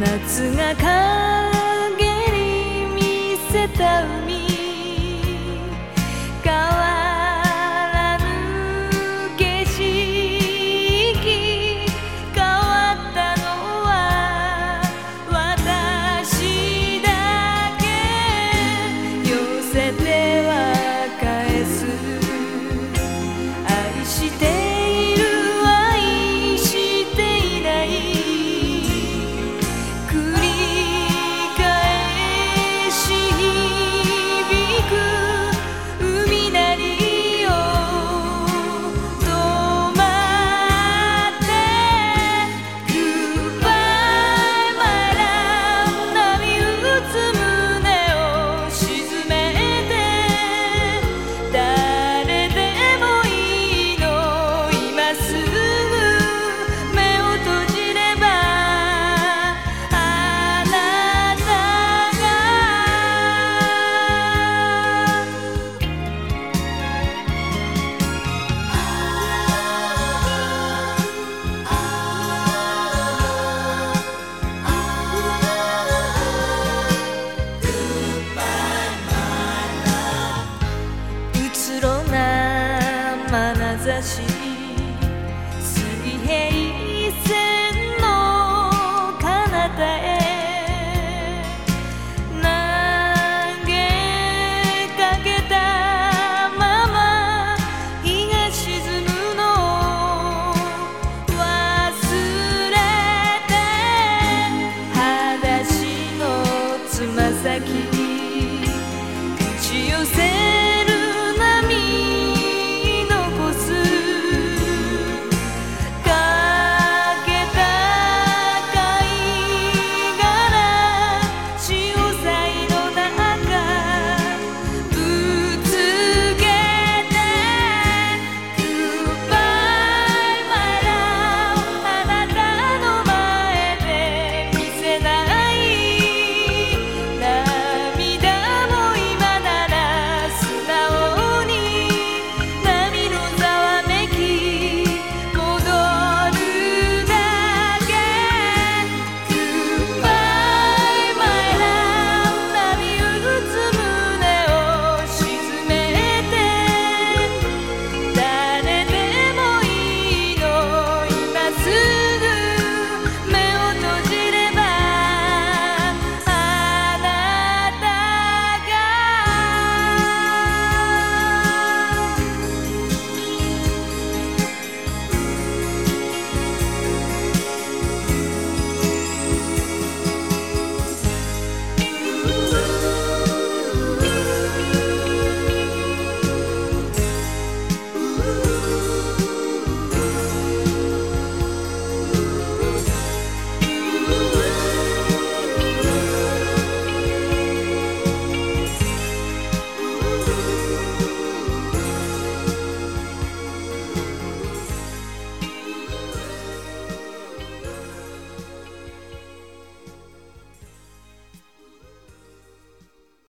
夏が陰り見せた海